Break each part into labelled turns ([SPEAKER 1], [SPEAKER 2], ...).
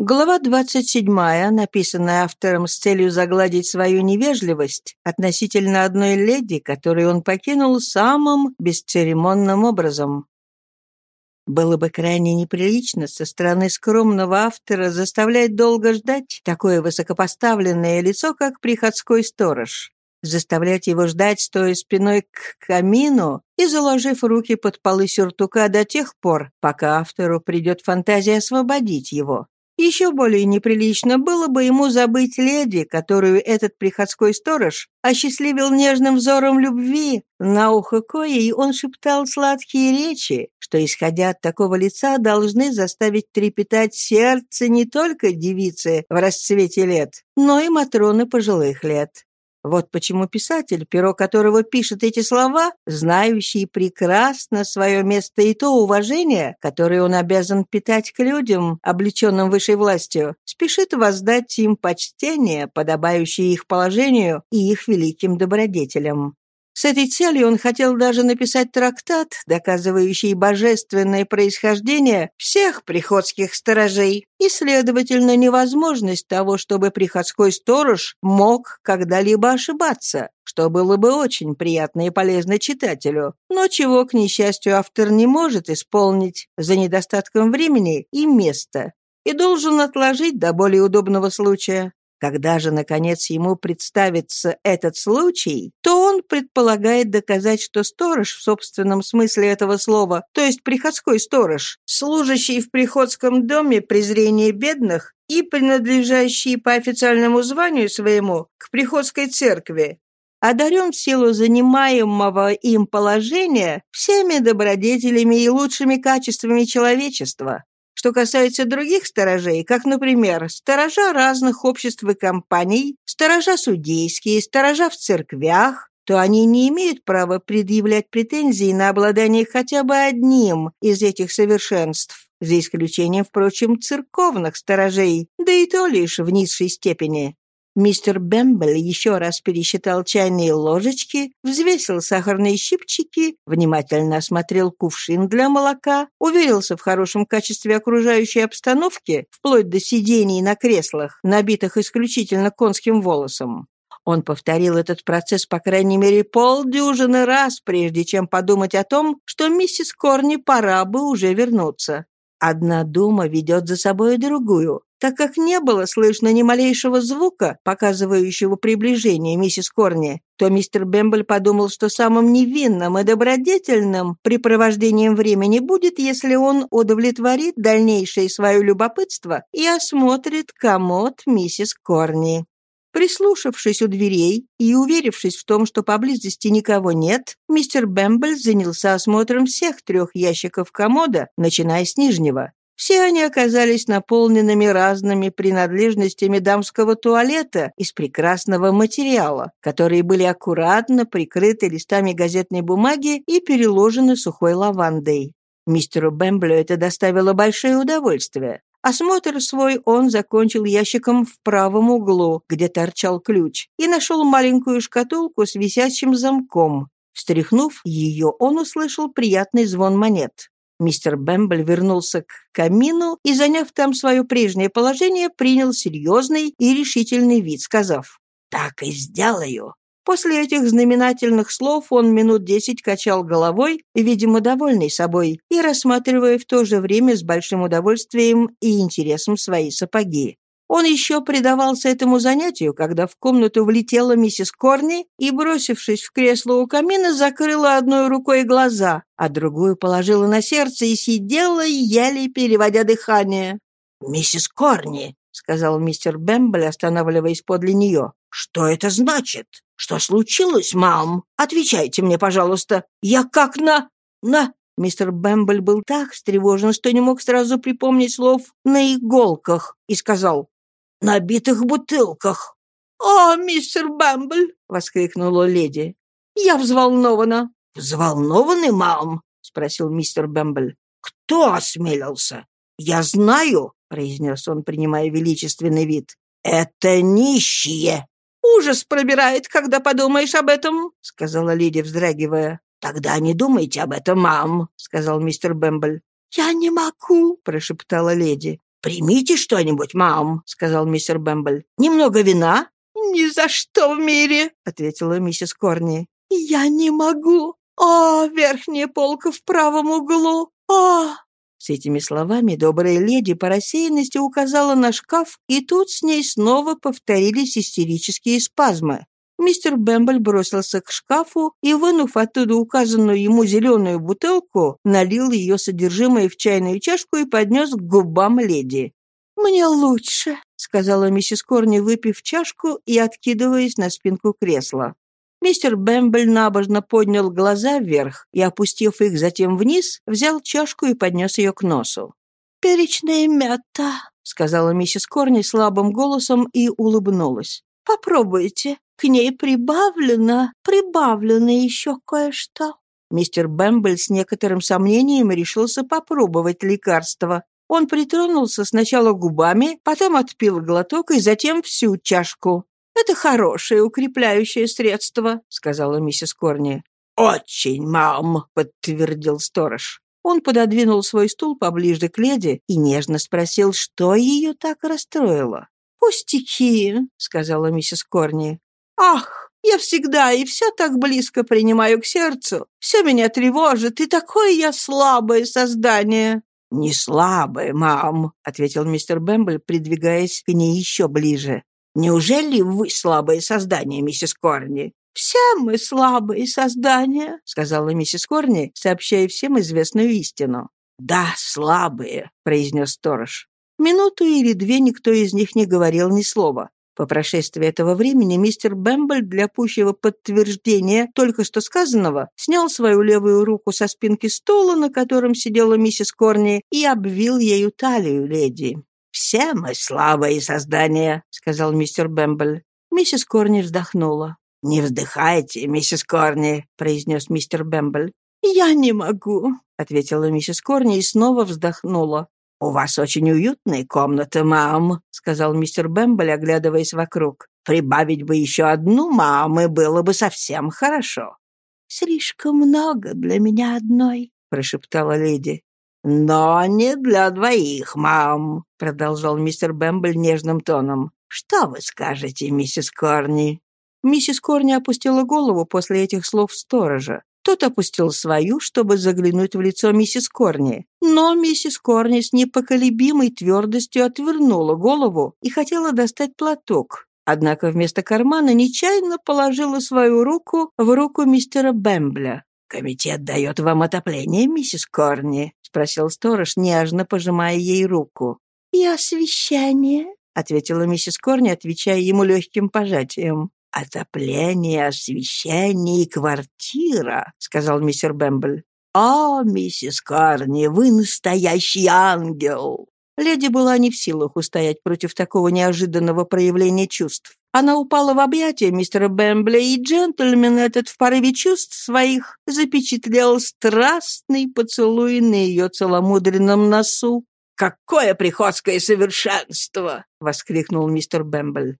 [SPEAKER 1] Глава 27, написанная автором с целью загладить свою невежливость относительно одной леди, которую он покинул самым бесцеремонным образом. Было бы крайне неприлично со стороны скромного автора заставлять долго ждать такое высокопоставленное лицо, как приходской сторож. Заставлять его ждать, стоя спиной к камину и заложив руки под полы сюртука до тех пор, пока автору придет фантазия освободить его. Еще более неприлично было бы ему забыть леди, которую этот приходской сторож осчастливил нежным взором любви, на ухо коей он шептал сладкие речи, что, исходя от такого лица, должны заставить трепетать сердце не только девицы в расцвете лет, но и матроны пожилых лет. Вот почему писатель, перо которого пишет эти слова, знающий прекрасно свое место и то уважение, которое он обязан питать к людям, облеченным высшей властью, спешит воздать им почтение, подобающее их положению и их великим добродетелям. С этой целью он хотел даже написать трактат, доказывающий божественное происхождение всех приходских сторожей. И, следовательно, невозможность того, чтобы приходской сторож мог когда-либо ошибаться, что было бы очень приятно и полезно читателю, но чего, к несчастью, автор не может исполнить за недостатком времени и места. И должен отложить до более удобного случая. Когда же, наконец, ему представится этот случай, то он предполагает доказать, что сторож в собственном смысле этого слова, то есть приходской сторож, служащий в приходском доме презрения бедных и принадлежащий по официальному званию своему к приходской церкви, одарен в силу занимаемого им положения всеми добродетелями и лучшими качествами человечества. Что касается других сторожей, как, например, сторожа разных обществ и компаний, сторожа судейские, сторожа в церквях, то они не имеют права предъявлять претензии на обладание хотя бы одним из этих совершенств, за исключением, впрочем, церковных сторожей, да и то лишь в низшей степени. Мистер Бэмбл еще раз пересчитал чайные ложечки, взвесил сахарные щипчики, внимательно осмотрел кувшин для молока, уверился в хорошем качестве окружающей обстановки, вплоть до сидений на креслах, набитых исключительно конским волосом. Он повторил этот процесс по крайней мере полдюжины раз, прежде чем подумать о том, что миссис Корни пора бы уже вернуться. Одна дума ведет за собой другую. Так как не было слышно ни малейшего звука, показывающего приближение миссис Корни, то мистер Бэмбл подумал, что самым невинным и добродетельным препровождением времени будет, если он удовлетворит дальнейшее свое любопытство и осмотрит комод миссис Корни. Прислушавшись у дверей и уверившись в том, что поблизости никого нет, мистер Бэмбл занялся осмотром всех трех ящиков комода, начиная с нижнего. Все они оказались наполненными разными принадлежностями дамского туалета из прекрасного материала, которые были аккуратно прикрыты листами газетной бумаги и переложены сухой лавандой. Мистеру Бэмблю это доставило большое удовольствие. Осмотр свой он закончил ящиком в правом углу, где торчал ключ, и нашел маленькую шкатулку с висящим замком. Встряхнув ее, он услышал приятный звон монет. Мистер Бэмбл вернулся к камину и, заняв там свое прежнее положение, принял серьезный и решительный вид, сказав «Так и сделаю». После этих знаменательных слов он минут десять качал головой, видимо, довольный собой, и рассматривая в то же время с большим удовольствием и интересом свои сапоги. Он еще предавался этому занятию, когда в комнату влетела миссис Корни и, бросившись в кресло у камина, закрыла одной рукой глаза, а другую положила на сердце и сидела, еле переводя дыхание. «Миссис Корни», — сказал мистер Бэмбл, останавливаясь подле нее, — «что это значит? Что случилось, мам? Отвечайте мне, пожалуйста. Я как на... на...» Мистер Бэмбл был так встревожен, что не мог сразу припомнить слов «на иголках» и сказал «на битых бутылках». «О, мистер Бэмбл!» — воскликнула леди. «Я взволнована». «Взволнованы, мам?» — спросил мистер Бэмбл. «Кто осмелился?» «Я знаю», — произнес он, принимая величественный вид. «Это нищие». «Ужас пробирает, когда подумаешь об этом», — сказала леди, вздрагивая. «Тогда не думайте об этом, мам», — сказал мистер Бэмбл. «Я не могу», — прошептала леди. «Примите что-нибудь, мам», — сказал мистер Бэмбль. «Немного вина?» «Ни за что в мире», — ответила миссис Корни. «Я не могу. О, верхняя полка в правом углу. О!» С этими словами добрая леди по рассеянности указала на шкаф, и тут с ней снова повторились истерические спазмы. Мистер Бэмбль бросился к шкафу и, вынув оттуда указанную ему зеленую бутылку, налил ее содержимое в чайную чашку и поднес к губам леди. «Мне лучше», — сказала миссис Корни, выпив чашку и откидываясь на спинку кресла. Мистер Бэмбль набожно поднял глаза вверх и, опустив их затем вниз, взял чашку и поднес ее к носу. «Перечная мята», — сказала миссис Корни слабым голосом и улыбнулась. «Попробуйте. К ней прибавлено, прибавлено еще кое-что». Мистер Бэмбль с некоторым сомнением решился попробовать лекарство. Он притронулся сначала губами, потом отпил глоток и затем всю чашку. «Это хорошее укрепляющее средство», — сказала миссис Корни. «Очень, мам», — подтвердил сторож. Он пододвинул свой стул поближе к леди и нежно спросил, что ее так расстроило. «Пустяки», — сказала миссис Корни. «Ах, я всегда и все так близко принимаю к сердцу. Все меня тревожит, и такое я слабое создание». «Не слабое, мам», — ответил мистер Бэмбль, придвигаясь к ней еще ближе. Неужели вы слабое создание, миссис Корни?» «Все мы слабые создания», — сказала миссис Корни, сообщая всем известную истину. «Да, слабые», — произнес сторож. Минуту или две никто из них не говорил ни слова. По прошествии этого времени мистер Бэмбль для пущего подтверждения только что сказанного снял свою левую руку со спинки стула, на котором сидела миссис Корни, и обвил ею талию леди. «Все мы слабые создания», — сказал мистер Бэмбл. Миссис Корни вздохнула. «Не вздыхайте, миссис Корни», — произнес мистер Бэмбл. «Я не могу», — ответила миссис Корни и снова вздохнула. «У вас очень уютная комната, мам», — сказал мистер Бэмбл, оглядываясь вокруг. «Прибавить бы еще одну, мам, и было бы совсем хорошо». «Слишком много для меня одной», — прошептала леди. «Но не для двоих, мам», — продолжал мистер Бэмбл нежным тоном. «Что вы скажете, миссис Корни?» Миссис Корни опустила голову после этих слов сторожа. Тот опустил свою, чтобы заглянуть в лицо миссис Корни. Но миссис Корни с непоколебимой твердостью отвернула голову и хотела достать платок. Однако вместо кармана нечаянно положила свою руку в руку мистера Бэмбля. «Комитет дает вам отопление, миссис Корни?» — спросил сторож, нежно пожимая ей руку. «И освещение?» — ответила миссис Корни, отвечая ему легким пожатием. «Отопление, освещение и квартира», — сказал мистер Бэмбл. «О, миссис Корни, вы настоящий ангел!» Леди была не в силах устоять против такого неожиданного проявления чувств. Она упала в объятия мистера Бэмбля, и джентльмен этот в порыве чувств своих запечатлел страстный поцелуй на ее целомудренном носу. «Какое приходское совершенство!» — воскликнул мистер Бэмбль.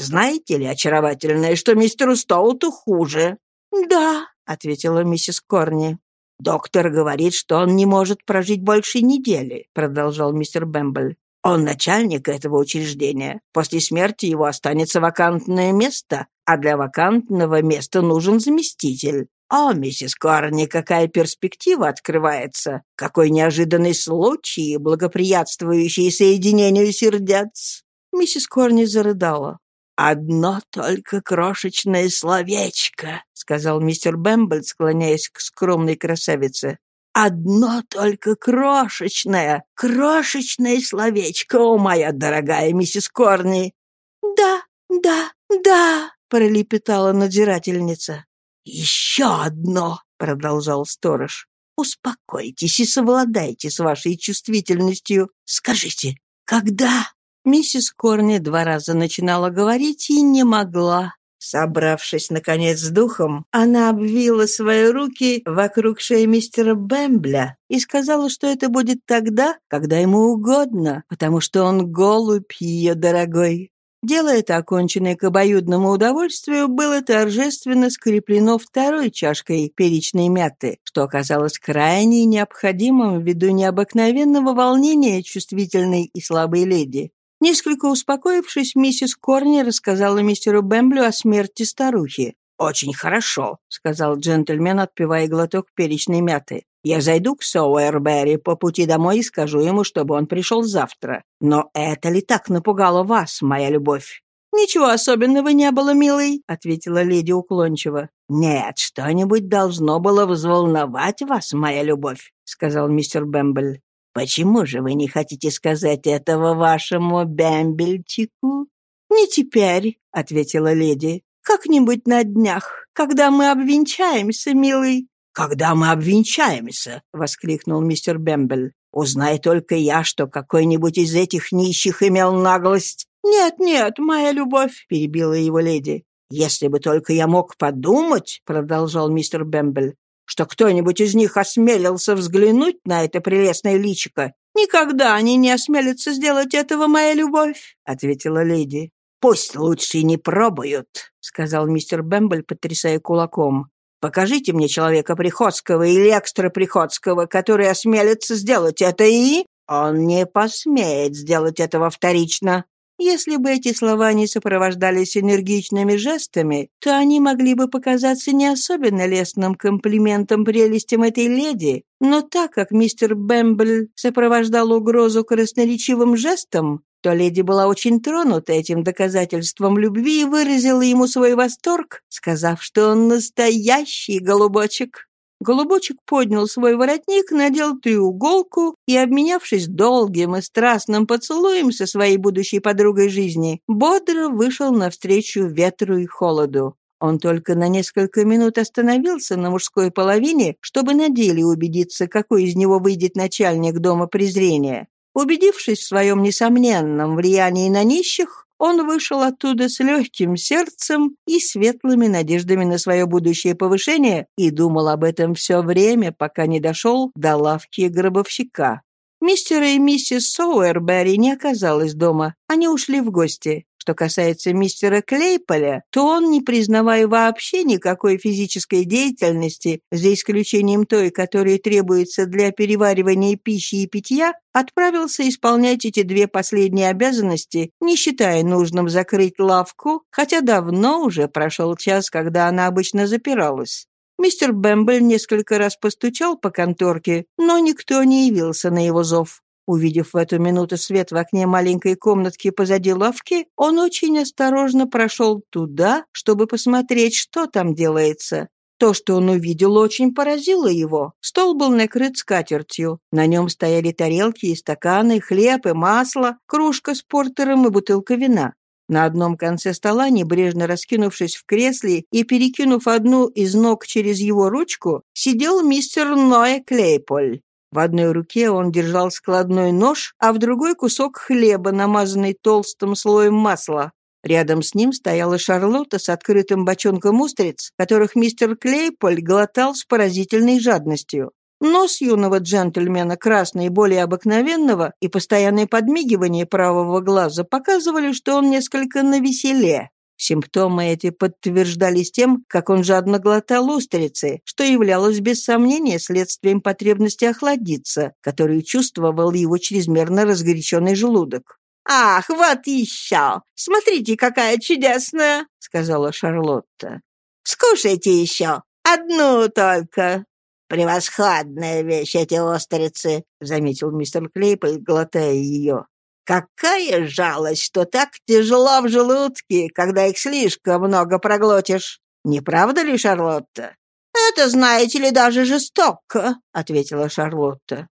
[SPEAKER 1] «Знаете ли, очаровательное, что мистеру Стоуту хуже?» «Да», — ответила миссис Корни. «Доктор говорит, что он не может прожить больше недели», — продолжал мистер Бэмбль. Он начальник этого учреждения. После смерти его останется вакантное место, а для вакантного места нужен заместитель. О, миссис Корни, какая перспектива открывается! Какой неожиданный случай, благоприятствующий соединению сердец!» Миссис Корни зарыдала. «Одно только крошечное словечко», — сказал мистер Бэмбл, склоняясь к скромной красавице. Одно только крошечное, крошечное словечко, о, моя дорогая миссис Корни!» «Да, да, да!» — пролепетала надзирательница. «Еще одно!» — продолжал сторож. «Успокойтесь и совладайте с вашей чувствительностью. Скажите, когда?» Миссис Корни два раза начинала говорить и не могла. Собравшись, наконец, с духом, она обвила свои руки вокруг шеи мистера Бэмбля и сказала, что это будет тогда, когда ему угодно, потому что он голубь ее дорогой. Дело это, оконченное к обоюдному удовольствию, было торжественно скреплено второй чашкой перечной мяты, что оказалось крайне необходимым ввиду необыкновенного волнения чувствительной и слабой леди. Несколько успокоившись, миссис Корни рассказала мистеру Бэмблю о смерти старухи. «Очень хорошо», — сказал джентльмен, отпивая глоток перечной мяты. «Я зайду к Соуэрберри по пути домой и скажу ему, чтобы он пришел завтра. Но это ли так напугало вас, моя любовь?» «Ничего особенного не было, милый», — ответила леди уклончиво. «Нет, что-нибудь должно было взволновать вас, моя любовь», — сказал мистер Бэмбль. «Почему же вы не хотите сказать этого вашему Бэмбельчику?» «Не теперь», — ответила леди. Как-нибудь на днях, когда мы обвенчаемся, милый». «Когда мы обвенчаемся!» — воскликнул мистер Бэмбель. «Узнай только я, что какой-нибудь из этих нищих имел наглость». «Нет, нет, моя любовь», — перебила его леди. «Если бы только я мог подумать», — продолжал мистер Бэмбель, «что кто-нибудь из них осмелился взглянуть на это прелестное личико». «Никогда они не осмелятся сделать этого, моя любовь», — ответила леди. «Пусть лучше не пробуют», — сказал мистер Бэмбль, потрясая кулаком. «Покажите мне человека приходского или экстраприходского, который осмелится сделать это, и...» «Он не посмеет сделать этого вторично». Если бы эти слова не сопровождались энергичными жестами, то они могли бы показаться не особенно лестным комплиментом прелестям этой леди, но так как мистер Бэмбль сопровождал угрозу красноречивым жестом, то леди была очень тронута этим доказательством любви и выразила ему свой восторг, сказав, что он настоящий голубочек. Голубочек поднял свой воротник, надел треуголку и, обменявшись долгим и страстным поцелуем со своей будущей подругой жизни, бодро вышел навстречу ветру и холоду. Он только на несколько минут остановился на мужской половине, чтобы на деле убедиться, какой из него выйдет начальник дома презрения. Убедившись в своем несомненном влиянии на нищих, он вышел оттуда с легким сердцем и светлыми надеждами на свое будущее повышение и думал об этом все время, пока не дошел до лавки гробовщика. Мистера и миссис Соуэрберри не оказалось дома, они ушли в гости. Что касается мистера Клейполя, то он, не признавая вообще никакой физической деятельности, за исключением той, которая требуется для переваривания пищи и питья, отправился исполнять эти две последние обязанности, не считая нужным закрыть лавку, хотя давно уже прошел час, когда она обычно запиралась. Мистер Бэмбл несколько раз постучал по конторке, но никто не явился на его зов. Увидев в эту минуту свет в окне маленькой комнатки позади лавки, он очень осторожно прошел туда, чтобы посмотреть, что там делается. То, что он увидел, очень поразило его. Стол был накрыт скатертью. На нем стояли тарелки и стаканы, хлеб и масло, кружка с портером и бутылка вина. На одном конце стола, небрежно раскинувшись в кресле и перекинув одну из ног через его ручку, сидел мистер Ноэ Клейполь. В одной руке он держал складной нож, а в другой кусок хлеба, намазанный толстым слоем масла. Рядом с ним стояла Шарлотта с открытым бочонком устриц, которых мистер Клейполь глотал с поразительной жадностью. Нос юного джентльмена, красный и более обыкновенного, и постоянное подмигивание правого глаза показывали, что он несколько навеселе. Симптомы эти подтверждались тем, как он жадно глотал устрицы, что являлось без сомнения следствием потребности охладиться, которую чувствовал его чрезмерно разгоряченный желудок. «Ах, вот еще! Смотрите, какая чудесная!» — сказала Шарлотта. «Скушайте еще! Одну только!» «Превосходная вещь эти устрицы!» — заметил мистер Клейпл, глотая ее. Какая жалость, что так тяжело в желудке, когда их слишком много проглотишь. Не правда ли, Шарлотта? Это, знаете ли, даже жестоко, ответила Шарлотта.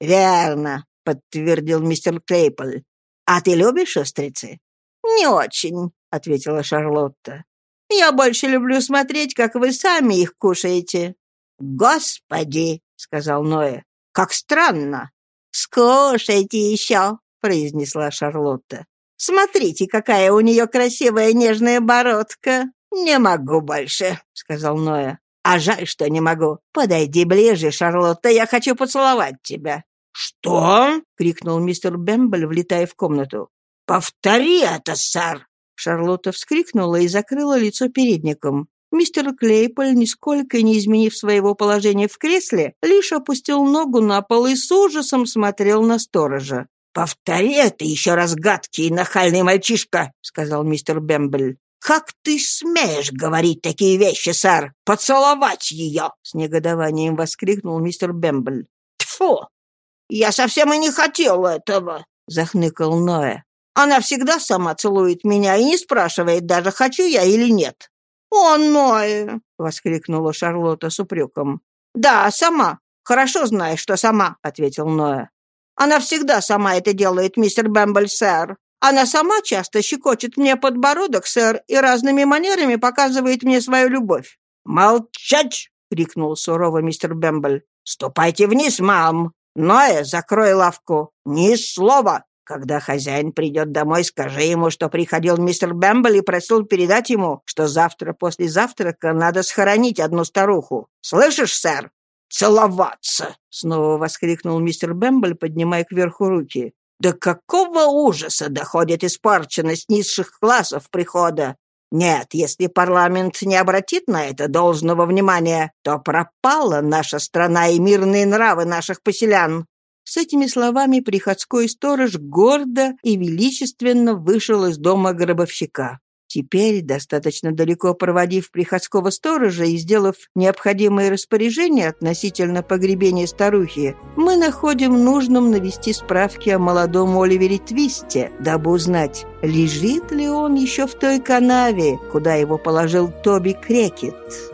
[SPEAKER 1] Верно, подтвердил мистер Клейпл. А ты любишь устрицы? Не очень, ответила Шарлотта. Я больше люблю смотреть, как вы сами их кушаете. Господи, сказал Ноэ, как странно. Скушайте еще, произнесла Шарлотта. «Смотрите, какая у нее красивая нежная бородка!» «Не могу больше», — сказал Ноя. «А жаль, что не могу. Подойди ближе, Шарлотта, я хочу поцеловать тебя». «Что?» — крикнул мистер Бэмбл, влетая в комнату.
[SPEAKER 2] «Повтори это, сэр!»
[SPEAKER 1] Шарлотта вскрикнула и закрыла лицо передником. Мистер Клейполь, нисколько не изменив своего положения в кресле, лишь опустил ногу на пол и с ужасом смотрел на сторожа.
[SPEAKER 2] «Повтори это еще раз, гадкий и нахальный мальчишка!» — сказал мистер Бембель. «Как ты смеешь говорить такие вещи, сэр? Поцеловать ее!» — с негодованием воскликнул мистер Бембель. «Тьфу! Я совсем и не хотел этого!» — захныкал Ноэ. «Она всегда сама целует меня и не спрашивает даже, хочу я или нет. «О, Ноэ!» — воскликнула Шарлотта с упреком. «Да, сама. Хорошо знаешь, что сама», — ответил Ноэ. «Она всегда сама это делает, мистер Бэмбл, сэр. Она сама часто щекочет мне подбородок, сэр, и разными манерами показывает мне свою любовь». «Молчать!» — крикнул сурово мистер Бэмбл. «Ступайте вниз, мам! Ноэ, закрой лавку! Ни слова! Когда хозяин придет домой, скажи ему, что приходил мистер Бэмбл и просил передать ему, что завтра после завтрака надо схоронить одну старуху. Слышишь, сэр? Целоваться!» Снова воскликнул мистер Бэмбл, поднимая кверху руки. «До какого ужаса доходит испорченность низших классов прихода? Нет, если парламент не обратит на это должного внимания, то пропала наша страна и мирные нравы наших поселян. С этими словами приходской сторож гордо и величественно вышел из дома гробовщика. Теперь, достаточно далеко проводив приходского сторожа и сделав необходимые распоряжения относительно погребения старухи, мы находим нужным навести справки о молодом Оливере Твисте, дабы узнать, лежит ли он еще в той канаве, куда его положил Тоби Крекет.